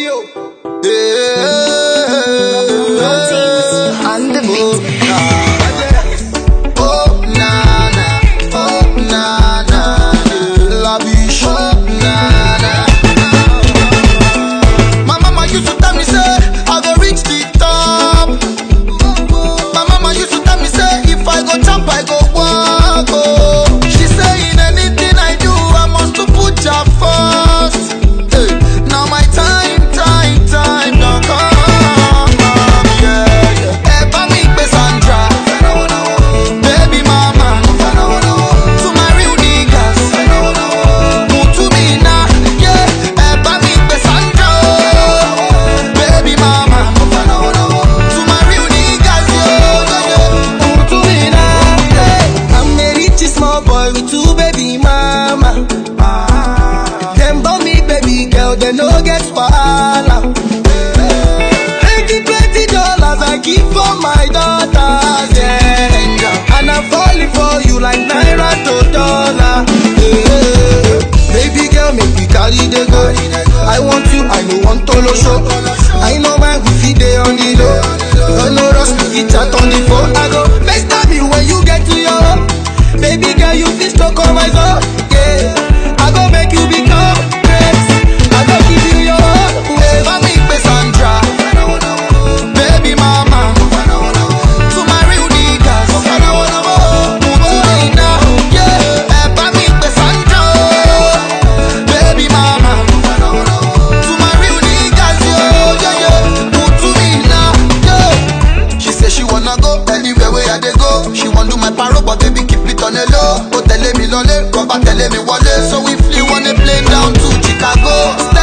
Rio. Oh. Oh. Oh, go reach the top. My mama used to tell me, say, if I go jump, I go walk. Mama. Them born me baby girl, they no get wahala. Twenty twenty dollars I give for my daughters, yeah. And I'm falling for you like naira to dollar. Baby girl, make we carry the go. I want you, I no want to lo show. I know my wifi dey on the low. No no rush, we fit chat on the phone. I go FaceTime you when you get to your home. Baby girl, you fit to come my zone. tẹ̀lé mi lọlé kọ́ bá tẹ̀lé mi wọlé so we flew on a plane down to Chicago.